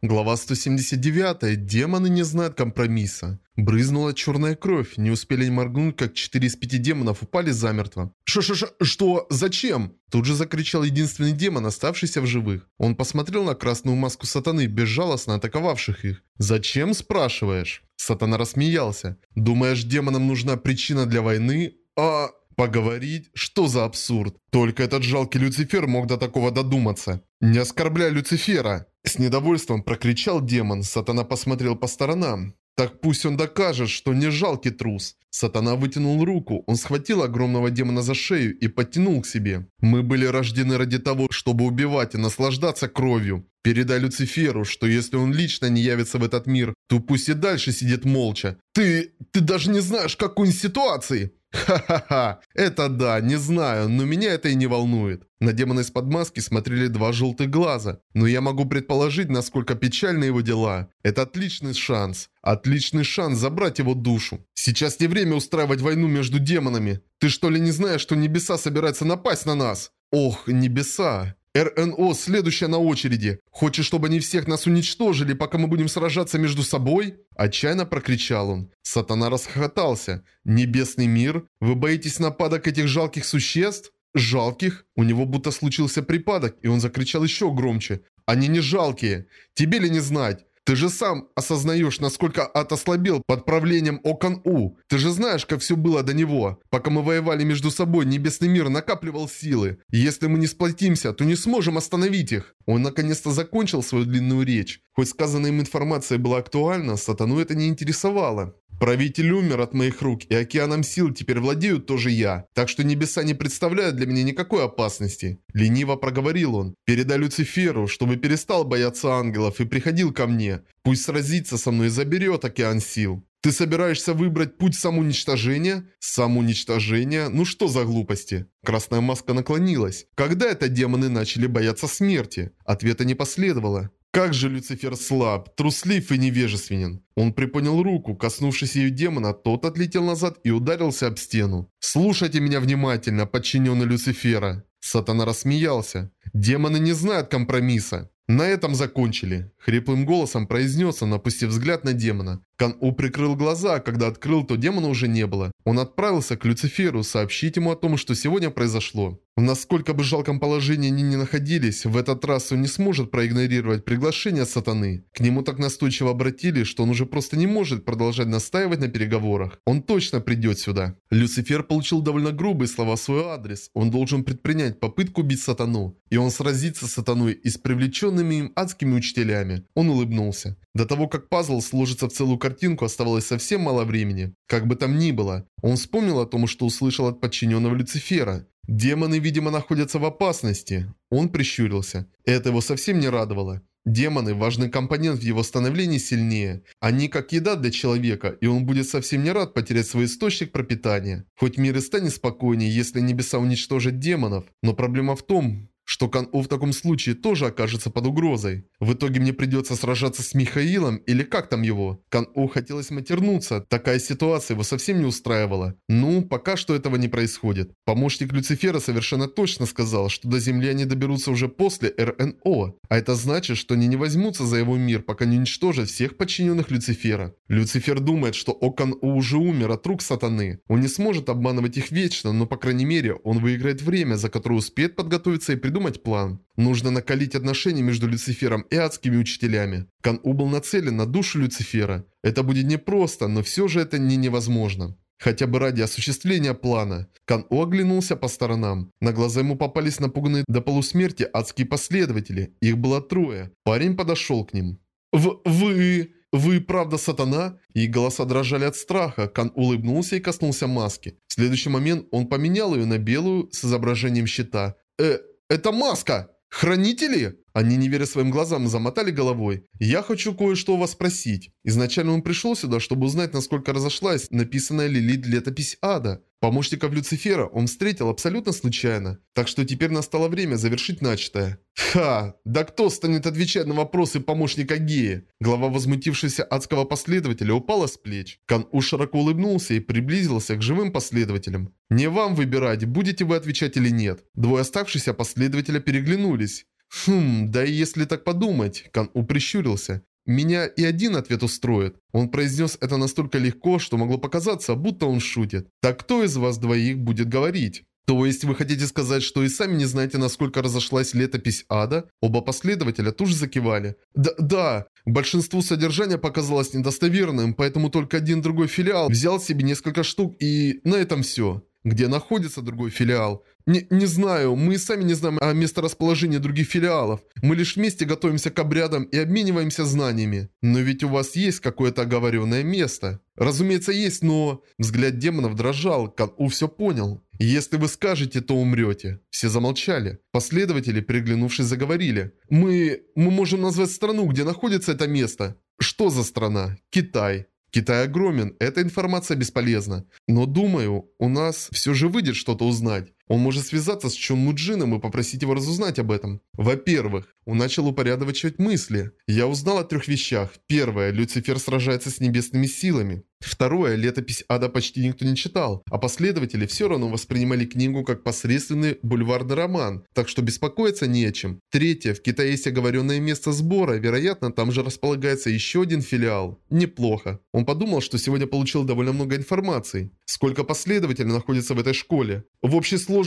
Глава 179. Демоны не знают компромисса. Брызнула черная кровь. Не успели моргнуть, как четыре из пяти демонов упали замертво. «Ш-ш-ш... Что? Зачем?» Тут же закричал единственный демон, оставшийся в живых. Он посмотрел на красную маску сатаны, безжалостно атаковавших их. «Зачем?» – спрашиваешь. Сатана рассмеялся. «Думаешь, демонам нужна причина для войны? А...» Поговорить? Что за абсурд? Только этот жалкий Люцифер мог до такого додуматься. Не оскорбляй Люцифера! С недовольством прокричал демон. Сатана посмотрел по сторонам. Так пусть он докажет, что не жалкий трус. Сатана вытянул руку, он схватил огромного демона за шею и подтянул к себе. Мы были рождены ради того, чтобы убивать и наслаждаться кровью. Передай Люциферу, что если он лично не явится в этот мир, то пусть и дальше сидит молча. Ты... ты даже не знаешь, какой ситуации. Ха-ха-ха, это да, не знаю, но меня это и не волнует. На демона из-под маски смотрели два желтых глаза, но я могу предположить, насколько печальны его дела. Это отличный шанс, отличный шанс забрать его душу. Сейчас не время устраивать войну между демонами. Ты что ли не знаешь, что небеса собираются напасть на нас? Ох, небеса. РНО следующая на очереди. Хочешь, чтобы они всех нас уничтожили, пока мы будем сражаться между собой?» Отчаянно прокричал он. Сатана расхохотался. «Небесный мир? Вы боитесь нападок этих жалких существ?» «Жалких?» У него будто случился припадок, и он закричал еще громче. «Они не жалкие. Тебе ли не знать? Ты же сам осознаешь, насколько ад ослабел под правлением Окан-У. Ты же знаешь, как все было до него. Пока мы воевали между собой, Небесный мир накапливал силы. И если мы не сплотимся, то не сможем остановить их. Он наконец-то закончил свою длинную речь. Хоть сказанная им информация была актуальна, сатану это не интересовало. Правитель умер от моих рук, и океаном сил теперь владею тоже я. Так что небеса не представляют для меня никакой опасности. Лениво проговорил он. Передай Люциферу, чтобы перестал бояться ангелов и приходил ко мне. Пусть сразится со мной и заберет океан сил. Ты собираешься выбрать путь самоуничтожения? Самоуничтожения? Ну что за глупости? Красная маска наклонилась. Когда это демоны начали бояться смерти? Ответа не последовало. Как же Люцифер слаб, труслив и невежественен. Он приподнял руку, коснувшись ее демона, тот отлетел назад и ударился об стену. «Слушайте меня внимательно, подчиненный Люцифера!» Сатана рассмеялся. «Демоны не знают компромисса. «На этом закончили», — хриплым голосом произнес он, опустив взгляд на демона. Кан-У прикрыл глаза, когда открыл, то демона уже не было. Он отправился к Люциферу сообщить ему о том, что сегодня произошло. В насколько бы жалком положении они ни находились, в этот раз он не сможет проигнорировать приглашение сатаны. К нему так настойчиво обратились, что он уже просто не может продолжать настаивать на переговорах. Он точно придет сюда. Люцифер получил довольно грубые слова в свой адрес. Он должен предпринять попытку убить сатану. И он сразится с сатаной и с привлеченными им адскими учителями. Он улыбнулся. До того, как пазл сложится в целую картинку, оставалось совсем мало времени. Как бы там ни было, он вспомнил о том, что услышал от подчиненного Люцифера. Демоны, видимо, находятся в опасности. Он прищурился. Это его совсем не радовало. Демоны – важный компонент в его становлении сильнее. Они как еда для человека, и он будет совсем не рад потерять свой источник пропитания. Хоть мир и станет спокойнее, если небеса уничтожат демонов, но проблема в том, что Кан-У в таком случае тоже окажется под угрозой. В итоге мне придется сражаться с Михаилом или как там его. Кан-У хотелось матернуться, такая ситуация его совсем не устраивала. Ну, пока что этого не происходит. Помощник Люцифера совершенно точно сказал, что до Земли они доберутся уже после РНО. А это значит, что они не возьмутся за его мир, пока не уничтожат всех подчиненных Люцифера. Люцифер думает, что Окан-У уже умер от рук сатаны. Он не сможет обманывать их вечно, но по крайней мере он выиграет время, за которое успеет подготовиться и придумать придумать план. Нужно накалить отношения между Люцифером и адскими учителями. Кан-У был нацелен на душу Люцифера. Это будет непросто, но все же это не невозможно. Хотя бы ради осуществления плана. Кан-У оглянулся по сторонам. На глаза ему попались напуганные до полусмерти адские последователи. Их было трое. Парень подошел к ним. «В... вы... вы правда сатана?» И голоса дрожали от страха. Кан улыбнулся и коснулся маски. В следующий момент он поменял ее на белую с изображением щита. «Э, «Это маска! Хранители?» Они, не веря своим глазам, замотали головой. «Я хочу кое-что у вас спросить. Изначально он пришел сюда, чтобы узнать, насколько разошлась написанная Лилит летопись ада. Помощников Люцифера он встретил абсолютно случайно. Так что теперь настало время завершить начатое». «Ха! Да кто станет отвечать на вопросы помощника Геи?» Глава возмутившегося адского последователя упала с плеч. Кан-У широко улыбнулся и приблизился к живым последователям. «Не вам выбирать, будете вы отвечать или нет». Двое оставшихся последователя переглянулись. Хм, да и если так подумать, Кан-У прищурился. Меня и один ответ устроит. Он произнес это настолько легко, что могло показаться, будто он шутит. Так кто из вас двоих будет говорить? То есть вы хотите сказать, что и сами не знаете, насколько разошлась летопись ада? Оба последователя тоже закивали. Да, да, большинству содержания показалось недостоверным, поэтому только один другой филиал взял себе несколько штук и на этом все. Где находится другой филиал? Не, не знаю, мы сами не знаем о месторасположении других филиалов. Мы лишь вместе готовимся к обрядам и обмениваемся знаниями. Но ведь у вас есть какое-то оговоренное место. Разумеется, есть, но... Взгляд демонов дрожал, Кан-У все понял. «Если вы скажете, то умрете». Все замолчали. Последователи, приглянувшись, заговорили. «Мы... мы можем назвать страну, где находится это место». «Что за страна?» «Китай». Китай огромен, эта информация бесполезна. Но думаю, у нас все же выйдет что-то узнать. Он может связаться с Чон Муджином и попросить его разузнать об этом. Во-первых, он начал упорядочивать мысли. Я узнал о трех вещах. Первое, Люцифер сражается с небесными силами. Второе, летопись ада почти никто не читал, а последователи все равно воспринимали книгу как посредственный бульварный роман, так что беспокоиться не о чем. Третье, в Китае есть оговоренное место сбора, вероятно, там же располагается еще один филиал. Неплохо. Он подумал, что сегодня получил довольно много информации. Сколько последователей находится в этой школе? В общей сложности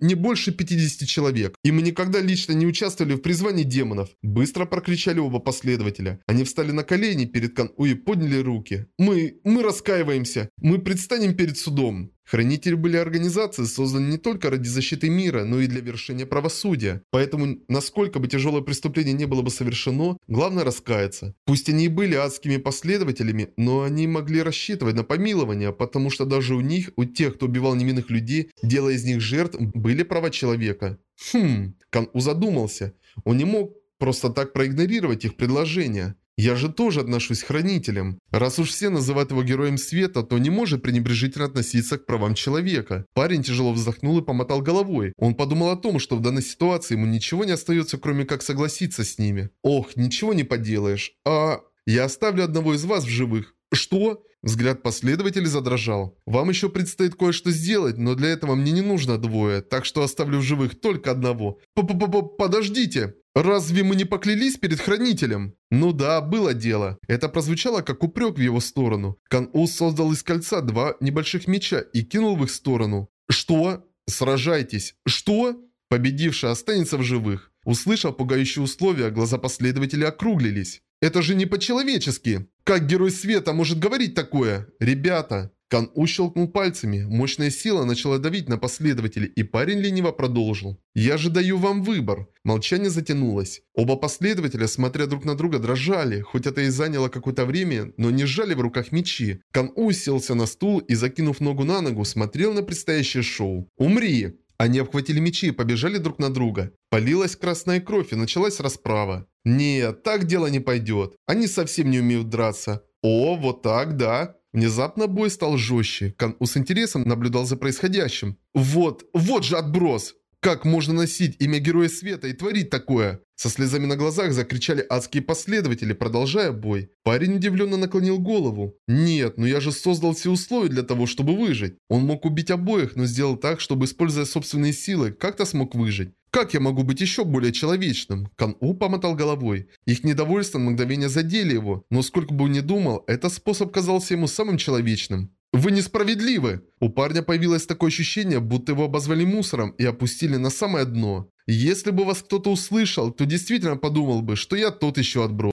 не больше 50 человек. И мы никогда лично не участвовали в призвании демонов. Быстро прокричали оба последователя. Они встали на колени перед Кан-У и подняли руки. Мы... Мы раскаиваемся. Мы предстанем перед судом. Хранители были организации, созданы не только ради защиты мира, но и для вершения правосудия. Поэтому, насколько бы тяжелое преступление не было бы совершено, главное раскаяться. Пусть они и были адскими последователями, но они могли рассчитывать на помилование, потому что даже у них, у тех, кто убивал невинных людей, делая из них жертв, были права человека. Хм, Кан-У задумался. Он не мог просто так проигнорировать их предложение. Я же тоже отношусь к хранителям. Раз уж все называют его героем света, то не может пренебрежительно относиться к правам человека. Парень тяжело вздохнул и помотал головой. Он подумал о том, что в данной ситуации ему ничего не остается, кроме как согласиться с ними. Ох, ничего не поделаешь. А... Я оставлю одного из вас в живых. Что? Взгляд последователя задрожал. «Вам еще предстоит кое-что сделать, но для этого мне не нужно двое, так что оставлю в живых только одного. П -п -п Подождите! Разве мы не поклялись перед Хранителем?» Ну да, было дело. Это прозвучало как упрек в его сторону. Кан-У создал из кольца два небольших меча и кинул в их сторону. «Что? Сражайтесь. Что?» Победивший останется в живых. Услышав пугающие условия, глаза последователя округлились. Это же не по-человечески. Как Герой Света может говорить такое? Ребята. Кан У пальцами. Мощная сила начала давить на последователей, и парень лениво продолжил. «Я же даю вам выбор». Молчание затянулось. Оба последователя, смотря друг на друга, дрожали, хоть это и заняло какое-то время, но не сжали в руках мечи. Кан уселся на стул и, закинув ногу на ногу, смотрел на предстоящее шоу. «Умри!» Они обхватили мечи и побежали друг на друга. Полилась красная кровь и началась расправа. Нет, так дело не пойдет. Они совсем не умеют драться. О, вот так, да. Внезапно бой стал жестче. Кан-У с интересом наблюдал за происходящим. Вот, вот же отброс! Как можно носить имя Героя Света и творить такое? Со слезами на глазах закричали адские последователи, продолжая бой. Парень удивленно наклонил голову. «Нет, но я же создал все условия для того, чтобы выжить. Он мог убить обоих, но сделал так, чтобы, используя собственные силы, как-то смог выжить. Как я могу быть еще более человечным? Кан-У помотал головой. Их недовольство на мгновение задели его, но сколько бы он ни думал, этот способ казался ему самым человечным. «Вы несправедливы!» У парня появилось такое ощущение, будто его обозвали мусором и опустили на самое дно. Если бы вас кто-то услышал, то действительно подумал бы, что я тот еще отброс.